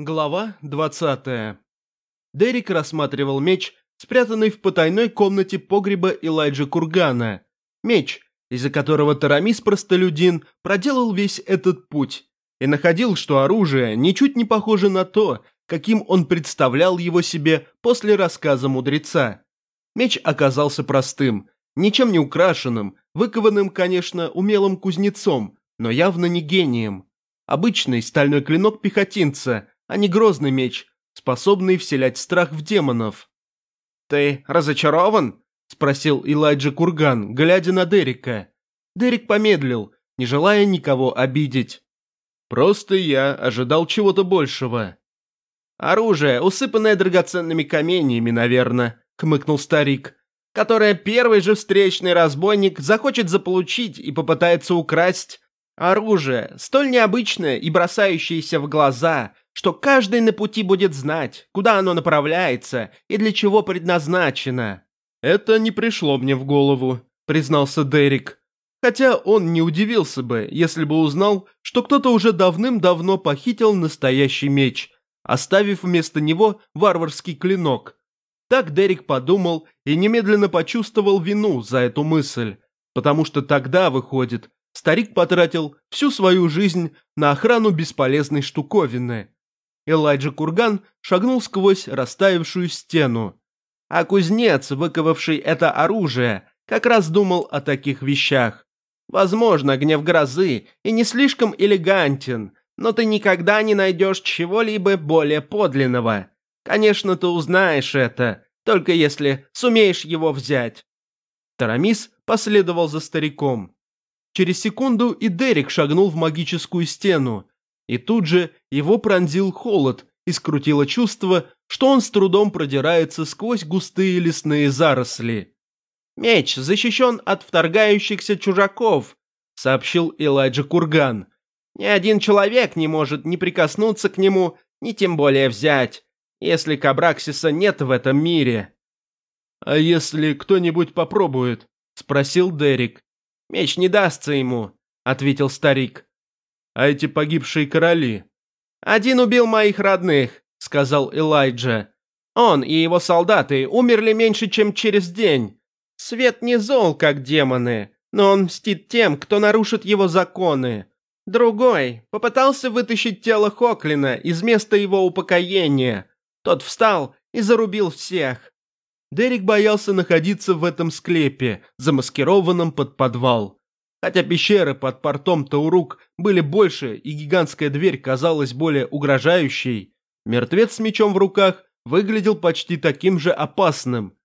Глава 20. Дерек рассматривал меч, спрятанный в потайной комнате погреба Элайджа Кургана. Меч, из-за которого Тарамис-простолюдин проделал весь этот путь, и находил, что оружие ничуть не похоже на то, каким он представлял его себе после рассказа мудреца. Меч оказался простым, ничем не украшенным, выкованным, конечно, умелым кузнецом, но явно не гением. Обычный стальной клинок пехотинца, а не грозный меч, способный вселять страх в демонов. «Ты разочарован?» – спросил Элайджа Курган, глядя на Дерека. Дерек помедлил, не желая никого обидеть. «Просто я ожидал чего-то большего». «Оружие, усыпанное драгоценными каменьями, наверное», – кмыкнул старик которое первый же встречный разбойник захочет заполучить и попытается украсть. Оружие, столь необычное и бросающееся в глаза, что каждый на пути будет знать, куда оно направляется и для чего предназначено. «Это не пришло мне в голову», — признался Дерек. Хотя он не удивился бы, если бы узнал, что кто-то уже давным-давно похитил настоящий меч, оставив вместо него варварский клинок. Так Дерек подумал и немедленно почувствовал вину за эту мысль, потому что тогда, выходит, старик потратил всю свою жизнь на охрану бесполезной штуковины. Элайджа Курган шагнул сквозь растаявшую стену. А кузнец, выковавший это оружие, как раз думал о таких вещах. Возможно, гнев грозы и не слишком элегантен, но ты никогда не найдешь чего-либо более подлинного. Конечно, ты узнаешь это, только если сумеешь его взять. Тарамис последовал за стариком. Через секунду и Дерек шагнул в магическую стену, и тут же его пронзил холод и скрутило чувство, что он с трудом продирается сквозь густые лесные заросли. «Меч защищен от вторгающихся чужаков», — сообщил Элайджа Курган. «Ни один человек не может ни прикоснуться к нему, ни тем более взять если Кабраксиса нет в этом мире». «А если кто-нибудь попробует?» – спросил Дерек. «Меч не дастся ему», – ответил старик. «А эти погибшие короли?» «Один убил моих родных», – сказал Элайджа. «Он и его солдаты умерли меньше, чем через день. Свет не зол, как демоны, но он мстит тем, кто нарушит его законы. Другой попытался вытащить тело Хоклина из места его упокоения, тот встал и зарубил всех. Дерек боялся находиться в этом склепе, замаскированном под подвал. Хотя пещеры под портом Таурук были больше и гигантская дверь казалась более угрожающей, мертвец с мечом в руках выглядел почти таким же опасным.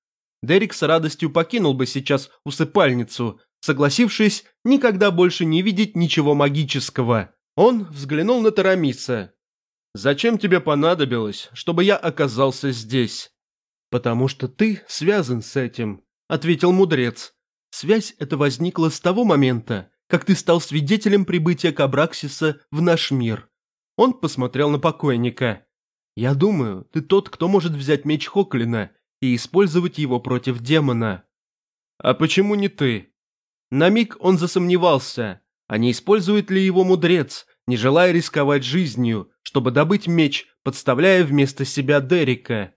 Дерек с радостью покинул бы сейчас усыпальницу, согласившись никогда больше не видеть ничего магического. Он взглянул на Тарамиса. Зачем тебе понадобилось, чтобы я оказался здесь? Потому что ты связан с этим, ответил мудрец. Связь эта возникла с того момента, как ты стал свидетелем прибытия Кабраксиса в наш мир. Он посмотрел на покойника. Я думаю, ты тот, кто может взять меч Хоклина и использовать его против демона. А почему не ты? На миг он засомневался, а не использует ли его мудрец, не желая рисковать жизнью, чтобы добыть меч, подставляя вместо себя Дерека.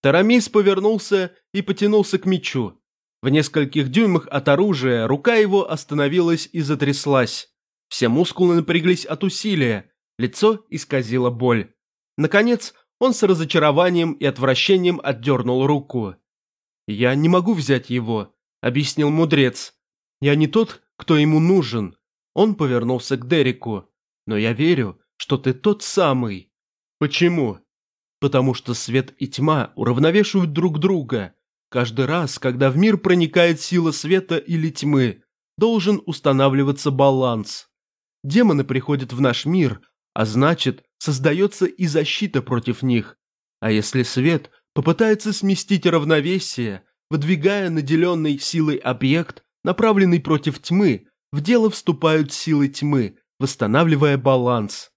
Тарамис повернулся и потянулся к мечу. В нескольких дюймах от оружия рука его остановилась и затряслась. Все мускулы напряглись от усилия, лицо исказило боль. Наконец, он с разочарованием и отвращением отдернул руку. «Я не могу взять его», — объяснил мудрец. «Я не тот, кто ему нужен». Он повернулся к Дереку. «Но я верю, что ты тот самый. Почему? Потому что свет и тьма уравновешивают друг друга. Каждый раз, когда в мир проникает сила света или тьмы, должен устанавливаться баланс. Демоны приходят в наш мир, а значит, создается и защита против них. А если свет попытается сместить равновесие, выдвигая наделенный силой объект, направленный против тьмы, в дело вступают силы тьмы, восстанавливая баланс.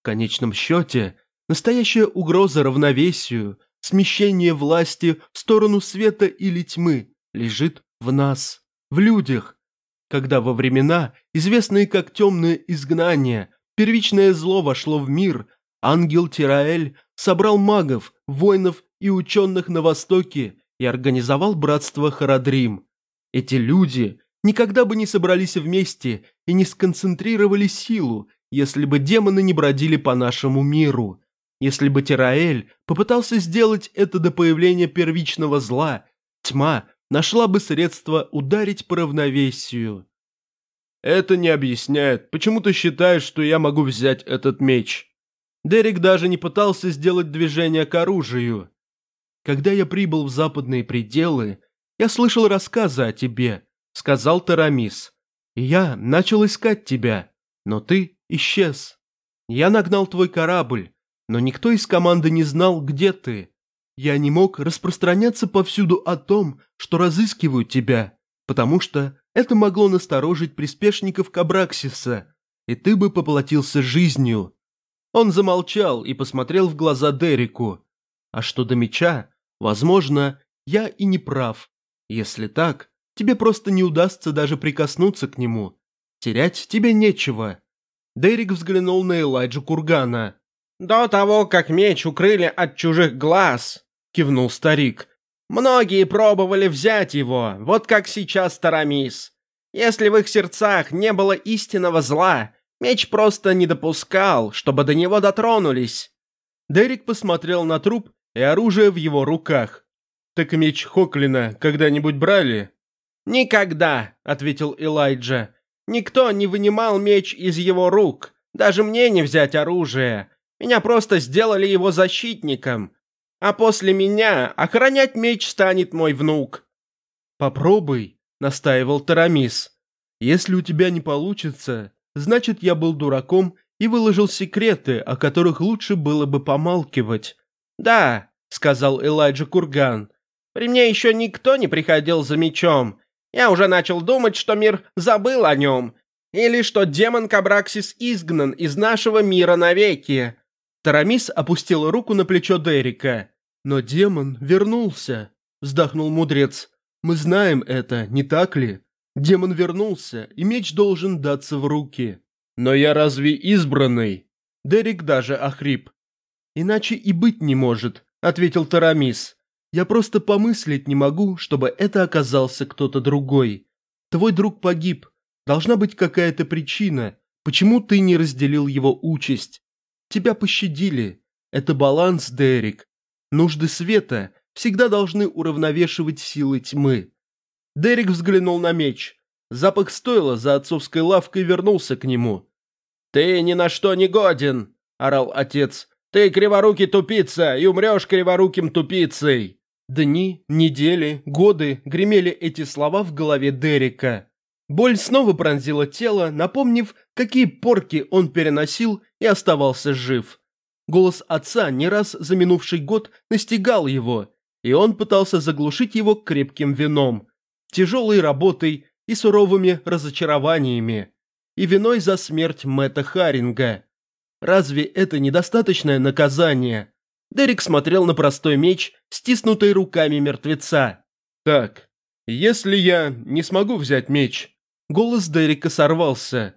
В конечном счете, настоящая угроза равновесию, смещение власти в сторону света или тьмы лежит в нас, в людях. Когда во времена, известные как темное изгнание, первичное зло вошло в мир, Ангел Тираэль собрал магов, воинов и ученых на Востоке и организовал братство Харадрим. Эти люди никогда бы не собрались вместе и не сконцентрировали силу, если бы демоны не бродили по нашему миру. Если бы Тираэль попытался сделать это до появления первичного зла, тьма нашла бы средства ударить по равновесию. Это не объясняет, почему ты считаешь, что я могу взять этот меч. Дерек даже не пытался сделать движение к оружию. Когда я прибыл в западные пределы, я слышал рассказы о тебе, сказал Тарамис. И я начал искать тебя, но ты исчез. Я нагнал твой корабль, но никто из команды не знал, где ты. Я не мог распространяться повсюду о том, что разыскивают тебя, потому что это могло насторожить приспешников Кабраксиса, и ты бы поплатился жизнью. Он замолчал и посмотрел в глаза Дереку. А что до меча, возможно, я и не прав. Если так, тебе просто не удастся даже прикоснуться к нему. Терять тебе нечего. Дерек взглянул на Элайджа Кургана. «До того, как меч укрыли от чужих глаз», — кивнул старик, «многие пробовали взять его, вот как сейчас Тарамис. Если в их сердцах не было истинного зла, меч просто не допускал, чтобы до него дотронулись». Дерек посмотрел на труп и оружие в его руках. «Так меч Хоклина когда-нибудь брали?» «Никогда», — ответил Элайджа. «Никто не вынимал меч из его рук. Даже мне не взять оружие. Меня просто сделали его защитником. А после меня охранять меч станет мой внук». «Попробуй», — настаивал Тарамис. «Если у тебя не получится, значит, я был дураком и выложил секреты, о которых лучше было бы помалкивать». «Да», — сказал Элайджа Курган. «При мне еще никто не приходил за мечом. Я уже начал думать, что мир забыл о нем. Или что демон Кабраксис изгнан из нашего мира навеки. Тарамис опустил руку на плечо Дерека. «Но демон вернулся», – вздохнул мудрец. «Мы знаем это, не так ли? Демон вернулся, и меч должен даться в руки». «Но я разве избранный?» Дерек даже охрип. «Иначе и быть не может», – ответил Тарамис. «Я просто помыслить не могу, чтобы это оказался кто-то другой. Твой друг погиб. Должна быть какая-то причина, почему ты не разделил его участь. Тебя пощадили. Это баланс, Дерек. Нужды света всегда должны уравновешивать силы тьмы. Дерек взглянул на меч. Запах стойла за отцовской лавкой вернулся к нему. «Ты ни на что не годен!» – орал отец. «Ты криворукий тупица и умрешь криворуким тупицей!» Дни, недели, годы гремели эти слова в голове Дерека. Боль снова пронзила тело, напомнив, какие порки он переносил и оставался жив. Голос отца не раз за минувший год настигал его, и он пытался заглушить его крепким вином, тяжелой работой и суровыми разочарованиями, и виной за смерть Мэтта Харинга. Разве это недостаточное наказание? Дерек смотрел на простой меч, стиснутый руками мертвеца. «Так, если я не смогу взять меч, Голос Дерека сорвался.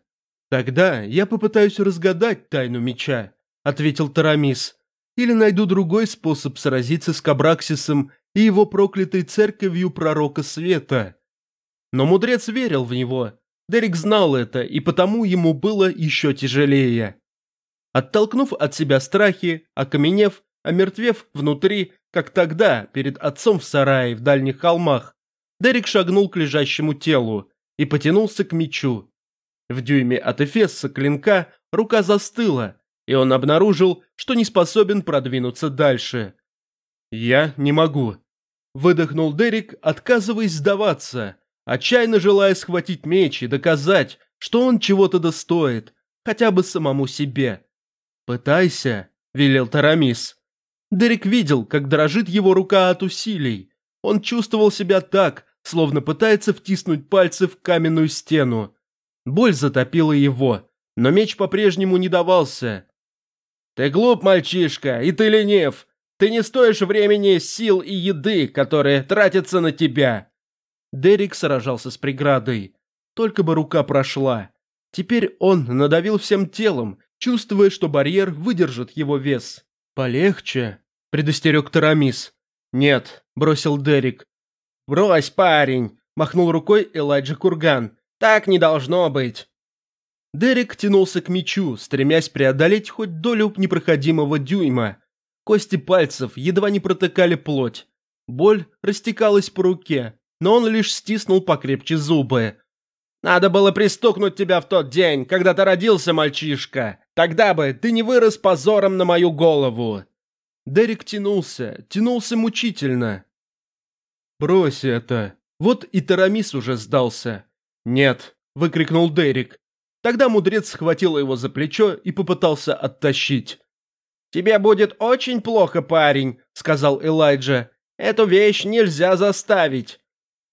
«Тогда я попытаюсь разгадать тайну меча», — ответил Тарамис. «Или найду другой способ сразиться с Кабраксисом и его проклятой церковью пророка света». Но мудрец верил в него. Дерек знал это, и потому ему было еще тяжелее. Оттолкнув от себя страхи, окаменев, омертвев внутри, как тогда, перед отцом в сарае в дальних холмах, Дерек шагнул к лежащему телу и потянулся к мечу. В дюйме от эфеса клинка рука застыла, и он обнаружил, что не способен продвинуться дальше. «Я не могу», – выдохнул Дерек, отказываясь сдаваться, отчаянно желая схватить меч и доказать, что он чего-то достоит, хотя бы самому себе. «Пытайся», – велел Тарамис. Дерек видел, как дрожит его рука от усилий. Он чувствовал себя так, словно пытается втиснуть пальцы в каменную стену. Боль затопила его, но меч по-прежнему не давался. «Ты глуп, мальчишка, и ты ленив. Ты не стоишь времени, сил и еды, которые тратятся на тебя». Дерек сражался с преградой. Только бы рука прошла. Теперь он надавил всем телом, чувствуя, что барьер выдержит его вес. «Полегче», – предостерег Тарамис. «Нет», – бросил Дерек. «Брось, парень», – махнул рукой Элайджа Курган. «Так не должно быть». Дерек тянулся к мечу, стремясь преодолеть хоть долю непроходимого дюйма. Кости пальцев едва не протыкали плоть. Боль растекалась по руке, но он лишь стиснул покрепче зубы. «Надо было пристукнуть тебя в тот день, когда ты родился, мальчишка. Тогда бы ты не вырос позором на мою голову». Дерек тянулся, тянулся мучительно. «Брось это. Вот и Тарамис уже сдался». «Нет», — выкрикнул Дерек. Тогда мудрец схватил его за плечо и попытался оттащить. «Тебе будет очень плохо, парень», — сказал Элайджа. «Эту вещь нельзя заставить».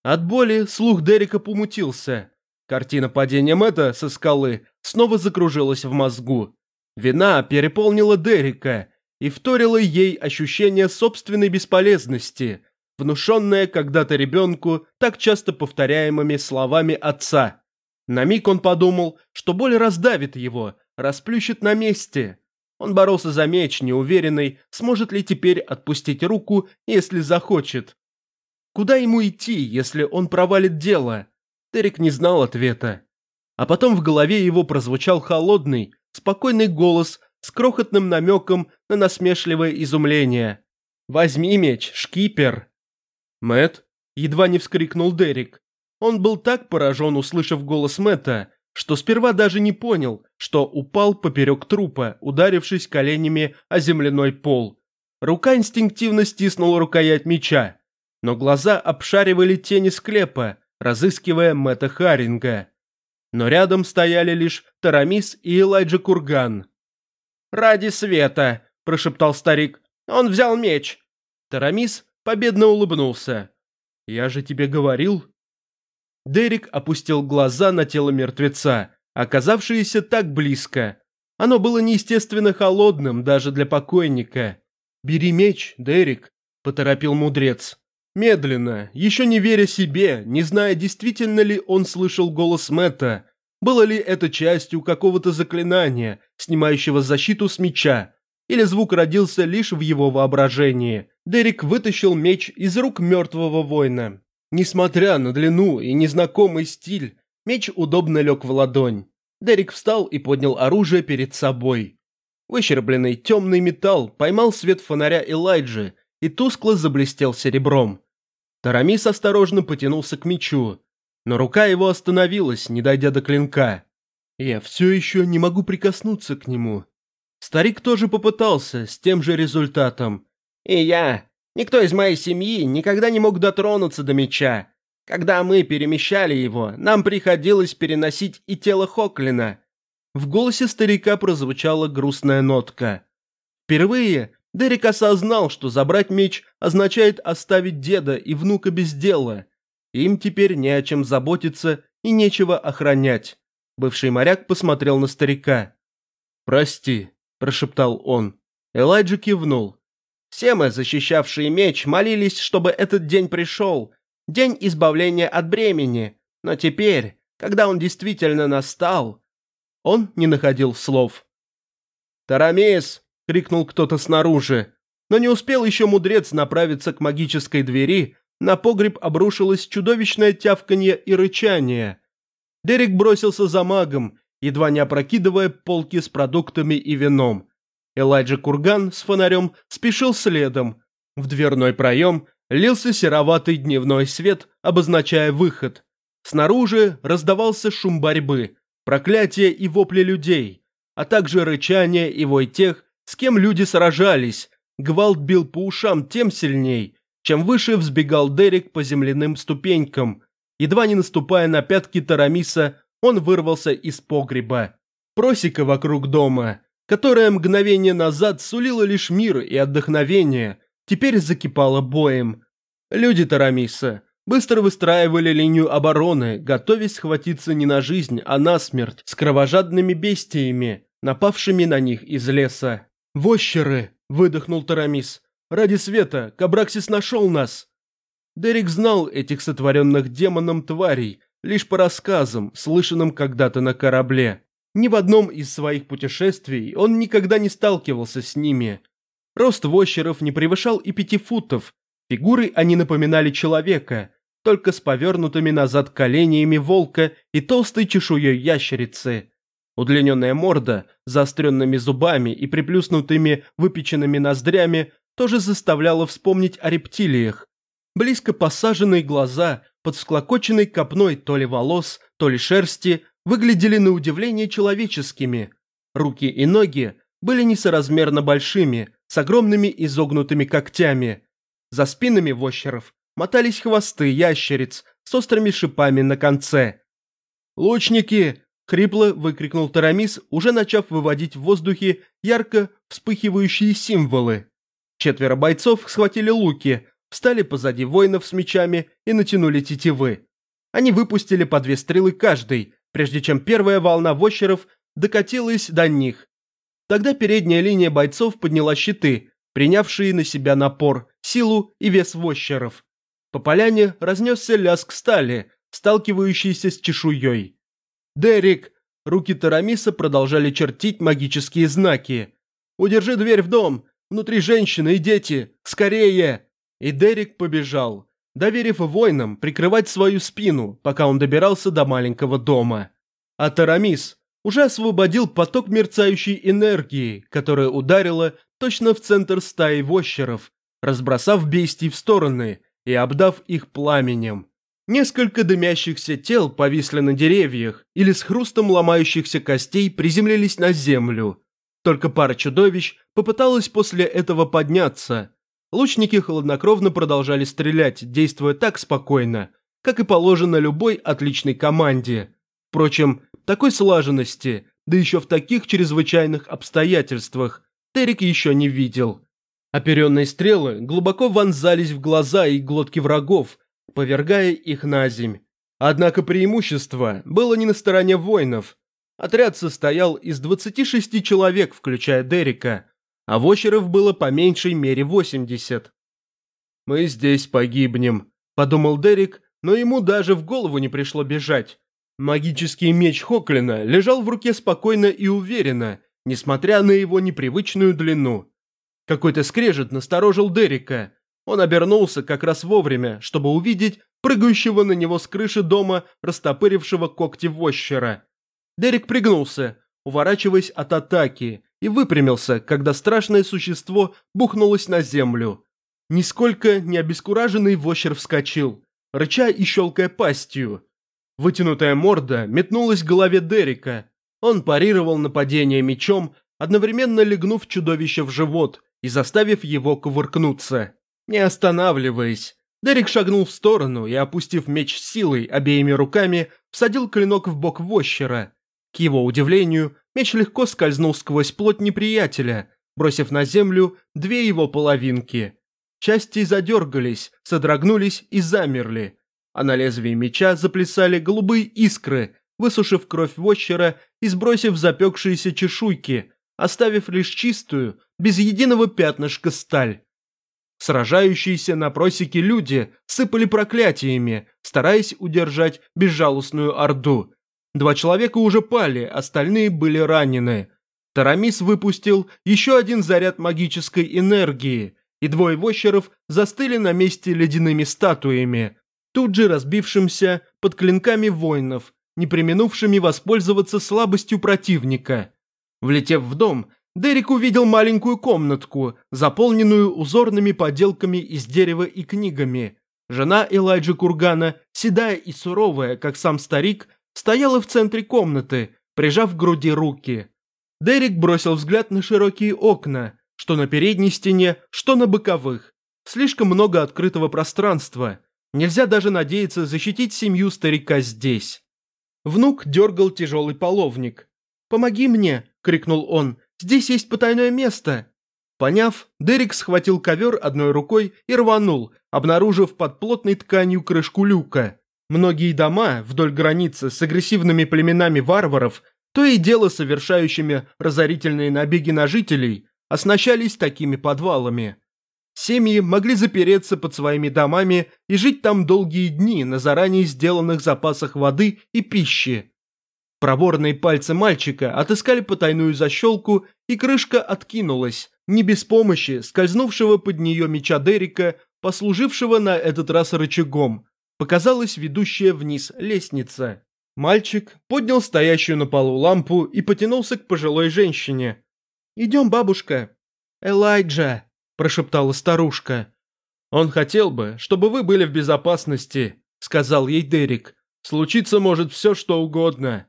От боли слух Дерека помутился. Картина падения Мэтта со скалы снова закружилась в мозгу. Вина переполнила Дерека и вторила ей ощущение собственной бесполезности, внушенное когда-то ребенку так часто повторяемыми словами отца. На миг он подумал, что боль раздавит его, расплющит на месте. Он боролся за меч, неуверенный, сможет ли теперь отпустить руку, если захочет. Куда ему идти, если он провалит дело? Терек не знал ответа. А потом в голове его прозвучал холодный, спокойный голос с крохотным намеком на насмешливое изумление. «Возьми меч, шкипер!» Мэт едва не вскрикнул Дерек. Он был так поражен, услышав голос Мэтта, что сперва даже не понял, что упал поперек трупа, ударившись коленями о земляной пол. Рука инстинктивно стиснула рукоять меча, но глаза обшаривали тени склепа, разыскивая Мэтта Харинга. Но рядом стояли лишь Тарамис и Элайджа Курган. «Ради света!» – прошептал старик. «Он взял меч!» Тарамис победно улыбнулся. «Я же тебе говорил, Дерек опустил глаза на тело мертвеца, оказавшееся так близко. Оно было неестественно холодным даже для покойника. «Бери меч, Дерек», – поторопил мудрец. Медленно, еще не веря себе, не зная, действительно ли он слышал голос Мэтта, было ли это частью какого-то заклинания, снимающего защиту с меча, или звук родился лишь в его воображении. Дерек вытащил меч из рук мертвого воина. Несмотря на длину и незнакомый стиль, меч удобно лег в ладонь. Дерек встал и поднял оружие перед собой. Выщербленный темный металл поймал свет фонаря Элайджи и тускло заблестел серебром. Тарамис осторожно потянулся к мечу, но рука его остановилась, не дойдя до клинка. Я все еще не могу прикоснуться к нему. Старик тоже попытался, с тем же результатом. «И я», Никто из моей семьи никогда не мог дотронуться до меча. Когда мы перемещали его, нам приходилось переносить и тело Хоклина. В голосе старика прозвучала грустная нотка. Впервые Дерек осознал, что забрать меч означает оставить деда и внука без дела. Им теперь не о чем заботиться и нечего охранять. Бывший моряк посмотрел на старика. «Прости», – прошептал он. Элайджа кивнул. Все мы, защищавшие меч, молились, чтобы этот день пришел. День избавления от бремени. Но теперь, когда он действительно настал... Он не находил слов. «Тарамис!» — крикнул кто-то снаружи. Но не успел еще мудрец направиться к магической двери, на погреб обрушилось чудовищное тявканье и рычание. Дерек бросился за магом, едва не опрокидывая полки с продуктами и вином. Элайджа Курган с фонарем спешил следом. В дверной проем лился сероватый дневной свет, обозначая выход. Снаружи раздавался шум борьбы, проклятия и вопли людей, а также рычание и вой тех, с кем люди сражались. Гвалт бил по ушам тем сильней, чем выше взбегал Дерек по земляным ступенькам. Едва не наступая на пятки Тарамиса, он вырвался из погреба. Просека вокруг дома которая мгновение назад сулила лишь мир и отдохновение, теперь закипала боем. Люди Тарамиса быстро выстраивали линию обороны, готовясь схватиться не на жизнь, а на смерть с кровожадными бестиями, напавшими на них из леса. «Вощеры!» – выдохнул Тарамис. «Ради света, Кабраксис нашел нас!» Дерек знал этих сотворенных демоном тварей, лишь по рассказам, слышанным когда-то на корабле. Ни в одном из своих путешествий он никогда не сталкивался с ними. Рост вощеров не превышал и пяти футов, фигуры они напоминали человека, только с повернутыми назад коленями волка и толстой чешуей ящерицы. Удлиненная морда, заостренными зубами и приплюснутыми выпеченными ноздрями тоже заставляла вспомнить о рептилиях. Близко посаженные глаза, под всклокоченной копной то ли волос, то ли шерсти, выглядели на удивление человеческими. Руки и ноги были несоразмерно большими, с огромными изогнутыми когтями. За спинами вощеров мотались хвосты ящериц с острыми шипами на конце. «Лучники!» – хрипло выкрикнул Тарамис, уже начав выводить в воздухе ярко вспыхивающие символы. Четверо бойцов схватили луки, встали позади воинов с мечами и натянули тетивы. Они выпустили по две стрелы каждый, прежде чем первая волна вощеров докатилась до них. Тогда передняя линия бойцов подняла щиты, принявшие на себя напор, силу и вес вощеров. По поляне разнесся лязг стали, сталкивающийся с чешуей. «Дерек!» Руки Тарамиса продолжали чертить магические знаки. «Удержи дверь в дом! Внутри женщины и дети! Скорее!» И Дерек побежал, доверив воинам прикрывать свою спину, пока он добирался до маленького дома. А Тарамис уже освободил поток мерцающей энергии, которая ударила точно в центр стаи вощеров, разбросав бестий в стороны и обдав их пламенем. Несколько дымящихся тел повисли на деревьях или с хрустом ломающихся костей приземлились на землю. Только пара чудовищ попыталась после этого подняться. Лучники хладнокровно продолжали стрелять, действуя так спокойно, как и положено любой отличной команде. Впрочем, такой слаженности, да еще в таких чрезвычайных обстоятельствах, Терек еще не видел. Оперенные стрелы глубоко вонзались в глаза и глотки врагов, повергая их на земь. Однако преимущество было не на стороне воинов. Отряд состоял из 26 человек, включая Дерека, а вощеров было по меньшей мере 80. «Мы здесь погибнем», – подумал Дерек, но ему даже в голову не пришло бежать. Магический меч Хоклина лежал в руке спокойно и уверенно, несмотря на его непривычную длину. Какой-то скрежет насторожил Дерека. Он обернулся как раз вовремя, чтобы увидеть прыгающего на него с крыши дома, растопырившего когти вощера. Дерек пригнулся, уворачиваясь от атаки, и выпрямился, когда страшное существо бухнулось на землю. Нисколько не обескураженный вощер вскочил, рыча и щелкая пастью. Вытянутая морда метнулась к голове Дерека. Он парировал нападение мечом, одновременно легнув чудовище в живот и заставив его кувыркнуться. Не останавливаясь, Дерек шагнул в сторону и, опустив меч силой обеими руками, всадил клинок в бок вощера. К его удивлению, меч легко скользнул сквозь плоть неприятеля, бросив на землю две его половинки. Части задергались, содрогнулись и замерли, а на лезвии меча заплясали голубые искры, высушив кровь вощера и сбросив запекшиеся чешуйки, оставив лишь чистую, без единого пятнышка сталь. Сражающиеся на просеке люди сыпали проклятиями, стараясь удержать безжалостную орду. Два человека уже пали, остальные были ранены. Тарамис выпустил еще один заряд магической энергии, и двое вощеров застыли на месте ледяными статуями, тут же разбившимся под клинками воинов, не применувшими воспользоваться слабостью противника. Влетев в дом, Дерек увидел маленькую комнатку, заполненную узорными поделками из дерева и книгами. Жена Элайджи Кургана, седая и суровая, как сам старик, стояла в центре комнаты, прижав к груди руки. Дерек бросил взгляд на широкие окна, что на передней стене, что на боковых. Слишком много открытого пространства. Нельзя даже надеяться защитить семью старика здесь. Внук дергал тяжелый половник. «Помоги мне!» – крикнул он. «Здесь есть потайное место!» Поняв, Дерек схватил ковер одной рукой и рванул, обнаружив под плотной тканью крышку люка. Многие дома вдоль границы с агрессивными племенами варваров, то и дело совершающими разорительные набеги на жителей, оснащались такими подвалами. Семьи могли запереться под своими домами и жить там долгие дни на заранее сделанных запасах воды и пищи. Проворные пальцы мальчика отыскали потайную защелку, и крышка откинулась, не без помощи скользнувшего под нее меча Дерека, послужившего на этот раз рычагом. Показалась ведущая вниз лестница. Мальчик поднял стоящую на полу лампу и потянулся к пожилой женщине. «Идем, бабушка». «Элайджа», – прошептала старушка. «Он хотел бы, чтобы вы были в безопасности», – сказал ей Дерек. «Случиться может все, что угодно».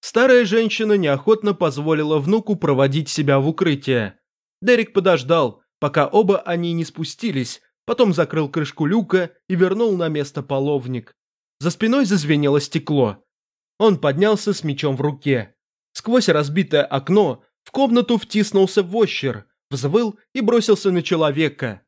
Старая женщина неохотно позволила внуку проводить себя в укрытие. Дерек подождал, пока оба они не спустились, потом закрыл крышку люка и вернул на место половник. За спиной зазвенело стекло. Он поднялся с мечом в руке. Сквозь разбитое окно в комнату втиснулся вощер, взвыл и бросился на человека.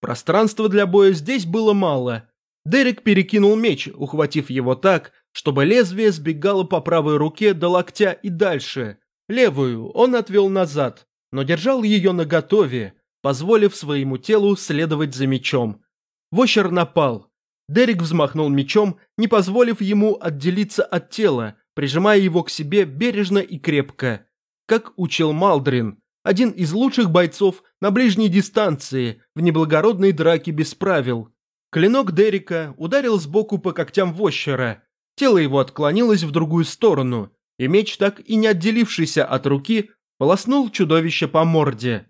Пространства для боя здесь было мало. Дерек перекинул меч, ухватив его так, чтобы лезвие сбегало по правой руке до локтя и дальше. Левую он отвел назад, но держал ее наготове, позволив своему телу следовать за мечом. Вощер напал. Дерек взмахнул мечом, не позволив ему отделиться от тела, прижимая его к себе бережно и крепко. Как учил Малдрин, один из лучших бойцов на ближней дистанции, в неблагородной драке без правил. Клинок Дерека ударил сбоку по когтям Вощера, Тело его отклонилось в другую сторону, и меч, так и не отделившийся от руки, полоснул чудовище по морде.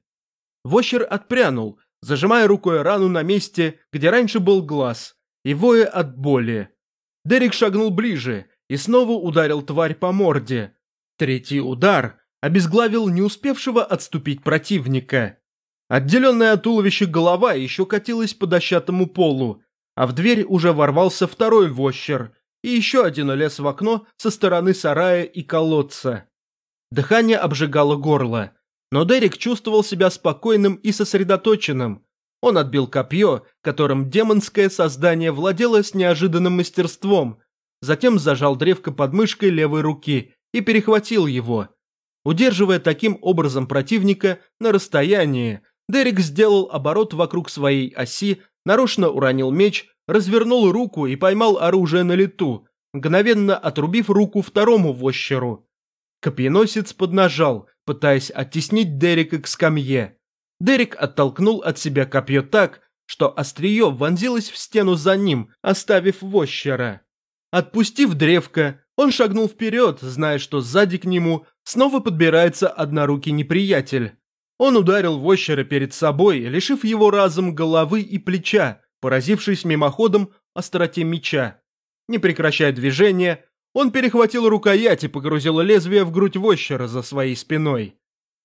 Вощер отпрянул, зажимая рукой рану на месте, где раньше был глаз, и воя от боли. Дерек шагнул ближе и снова ударил тварь по морде. Третий удар обезглавил не успевшего отступить противника. Отделенная от туловища голова еще катилась по дощатому полу, а в дверь уже ворвался второй вощер и еще один лез в окно со стороны сарая и колодца. Дыхание обжигало горло, но Дерек чувствовал себя спокойным и сосредоточенным. Он отбил копье, которым демонское создание владело с неожиданным мастерством, затем зажал древко под мышкой левой руки и перехватил его. Удерживая таким образом противника на расстоянии, Дерек сделал оборот вокруг своей оси, нарочно уронил меч, развернул руку и поймал оружие на лету, мгновенно отрубив руку второму вощеру. Копьеносец поднажал, пытаясь оттеснить Дерека к скамье. Дерек оттолкнул от себя копье так, что острие вонзилось в стену за ним, оставив вощера. Отпустив древко, он шагнул вперед, зная, что сзади к нему снова подбирается однорукий неприятель. Он ударил вощера перед собой, лишив его разом головы и плеча, поразившись мимоходом остроте меча. Не прекращая движения, он перехватил рукоять и погрузил лезвие в грудь вощера за своей спиной.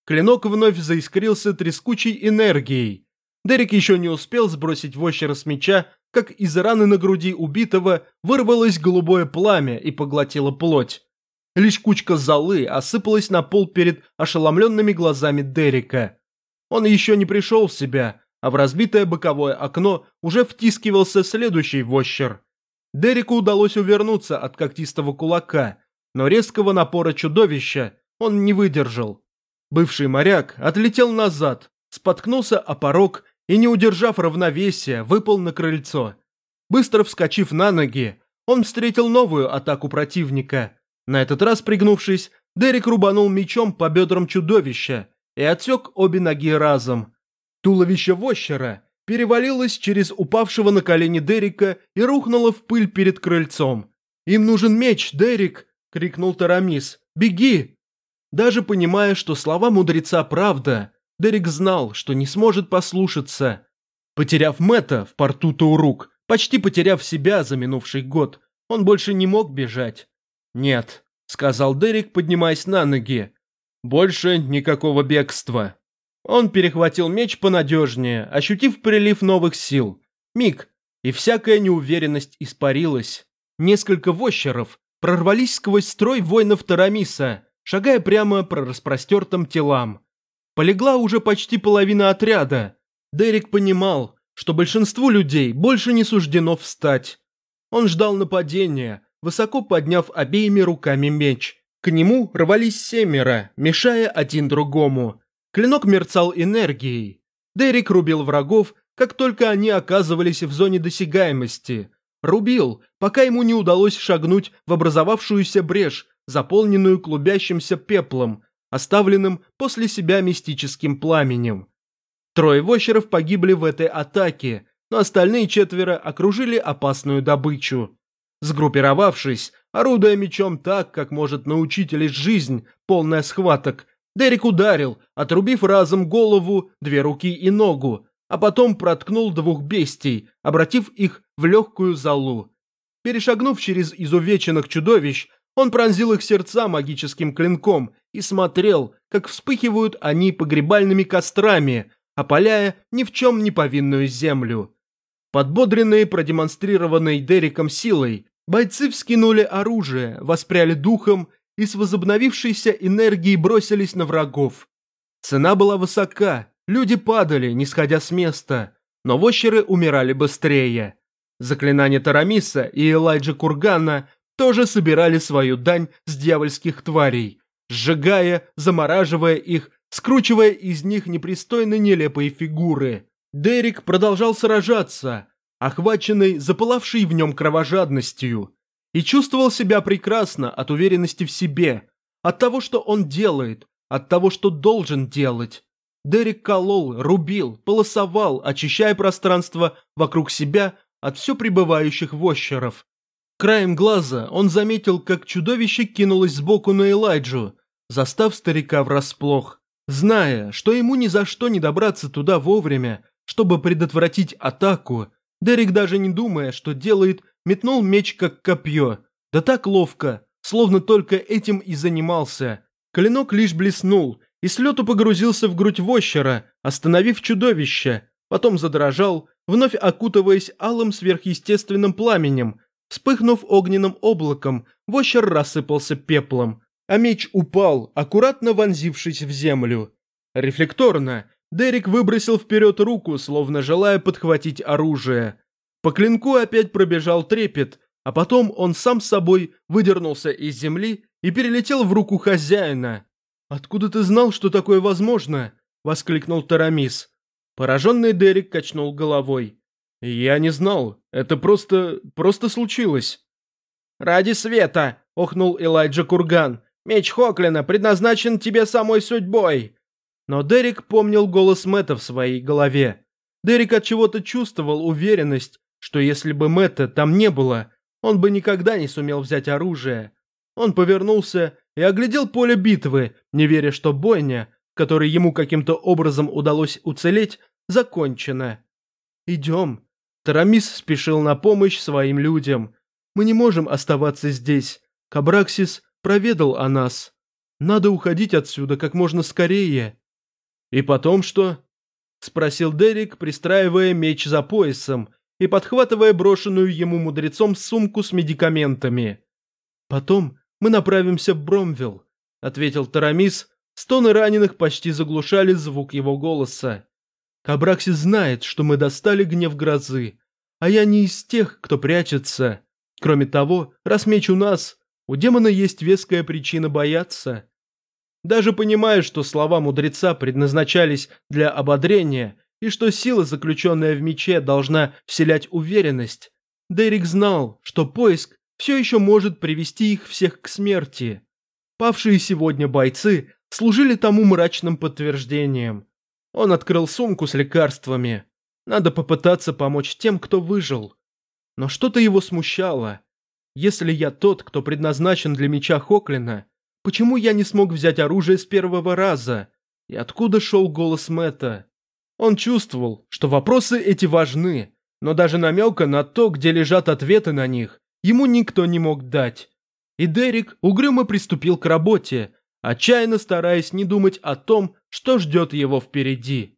Клинок вновь заискрился трескучей энергией. Дерек еще не успел сбросить вощера с меча, как из раны на груди убитого вырвалось голубое пламя и поглотило плоть. Лишь кучка золы осыпалась на пол перед ошеломленными глазами Дерека. Он еще не пришел в себя, а в разбитое боковое окно уже втискивался следующий вощер. Дереку удалось увернуться от когтистого кулака, но резкого напора чудовища он не выдержал. Бывший моряк отлетел назад, споткнулся о порог и, не удержав равновесия, выпал на крыльцо. Быстро вскочив на ноги, он встретил новую атаку противника. На этот раз, пригнувшись, Дерек рубанул мечом по бедрам чудовища и отсек обе ноги разом. Туловище Вощера перевалилось через упавшего на колени Дерека и рухнуло в пыль перед крыльцом. «Им нужен меч, Дерек!» – крикнул Тарамис. «Беги!» Даже понимая, что слова мудреца правда, Дерек знал, что не сможет послушаться. Потеряв Мэтта в порту Таурук, почти потеряв себя за минувший год, он больше не мог бежать. «Нет», – сказал Дерек, поднимаясь на ноги. «Больше никакого бегства». Он перехватил меч понадежнее, ощутив прилив новых сил. Миг, и всякая неуверенность испарилась. Несколько вощеров прорвались сквозь строй воинов Тарамиса, шагая прямо по распростертым телам. Полегла уже почти половина отряда. Дерек понимал, что большинству людей больше не суждено встать. Он ждал нападения, высоко подняв обеими руками меч. К нему рвались семеро, мешая один другому. Клинок мерцал энергией. Дерек рубил врагов, как только они оказывались в зоне досягаемости. Рубил, пока ему не удалось шагнуть в образовавшуюся брешь, заполненную клубящимся пеплом, оставленным после себя мистическим пламенем. Трое вощеров погибли в этой атаке, но остальные четверо окружили опасную добычу. Сгруппировавшись, орудуя мечом так, как может научить лишь жизнь, полная схваток, Дерек ударил, отрубив разом голову, две руки и ногу, а потом проткнул двух бестий, обратив их в легкую залу. Перешагнув через изувеченных чудовищ, он пронзил их сердца магическим клинком и смотрел, как вспыхивают они погребальными кострами, опаляя ни в чем не повинную землю. Подбодренные продемонстрированной Дереком силой, бойцы вскинули оружие, воспряли духом и с возобновившейся энергией бросились на врагов. Цена была высока, люди падали, не сходя с места, но вощеры умирали быстрее. Заклинания Тарамиса и Элайджа Кургана тоже собирали свою дань с дьявольских тварей, сжигая, замораживая их, скручивая из них непристойно нелепые фигуры. Дерек продолжал сражаться, охваченный запылавшей в нем кровожадностью и чувствовал себя прекрасно от уверенности в себе, от того, что он делает, от того, что должен делать. Дерек колол, рубил, полосовал, очищая пространство вокруг себя от все прибывающих вощеров. Краем глаза он заметил, как чудовище кинулось сбоку на Элайджу, застав старика врасплох. Зная, что ему ни за что не добраться туда вовремя, чтобы предотвратить атаку, Дерек даже не думая, что делает, метнул меч как копье. Да так ловко, словно только этим и занимался. Клинок лишь блеснул, и с лету погрузился в грудь вощера, остановив чудовище. Потом задрожал, вновь окутываясь алым сверхъестественным пламенем. Вспыхнув огненным облаком, вощер рассыпался пеплом. А меч упал, аккуратно вонзившись в землю. Рефлекторно Дерек выбросил вперед руку, словно желая подхватить оружие. По клинку опять пробежал трепет, а потом он сам собой выдернулся из земли и перелетел в руку хозяина. «Откуда ты знал, что такое возможно?» – воскликнул Тарамис. Пораженный Дерек качнул головой. «Я не знал. Это просто... просто случилось». «Ради света!» – охнул Элайджа Курган. «Меч Хоклина предназначен тебе самой судьбой!» Но Дерек помнил голос Мэтта в своей голове. Дерек от чего-то чувствовал уверенность, что если бы Мэтта там не было, он бы никогда не сумел взять оружие. Он повернулся и оглядел поле битвы, не веря, что бойня, которой ему каким-то образом удалось уцелеть, закончена. «Идем». Тарамис спешил на помощь своим людям. «Мы не можем оставаться здесь. Кабраксис проведал о нас. Надо уходить отсюда как можно скорее». «И потом что?» – спросил Дерек, пристраивая меч за поясом и подхватывая брошенную ему мудрецом сумку с медикаментами. «Потом мы направимся в Бромвилл», — ответил Тарамис. Стоны раненых почти заглушали звук его голоса. «Кабракси знает, что мы достали гнев грозы, а я не из тех, кто прячется. Кроме того, раз меч у нас, у демона есть веская причина бояться». Даже понимая, что слова мудреца предназначались для ободрения, и что сила, заключенная в мече, должна вселять уверенность, Дерек знал, что поиск все еще может привести их всех к смерти. Павшие сегодня бойцы служили тому мрачным подтверждением. Он открыл сумку с лекарствами. Надо попытаться помочь тем, кто выжил. Но что-то его смущало. Если я тот, кто предназначен для меча Хоклина, почему я не смог взять оружие с первого раза? И откуда шел голос Мэтта? Он чувствовал, что вопросы эти важны, но даже намека на то, где лежат ответы на них, ему никто не мог дать. И Дерек угрюмо приступил к работе, отчаянно стараясь не думать о том, что ждет его впереди.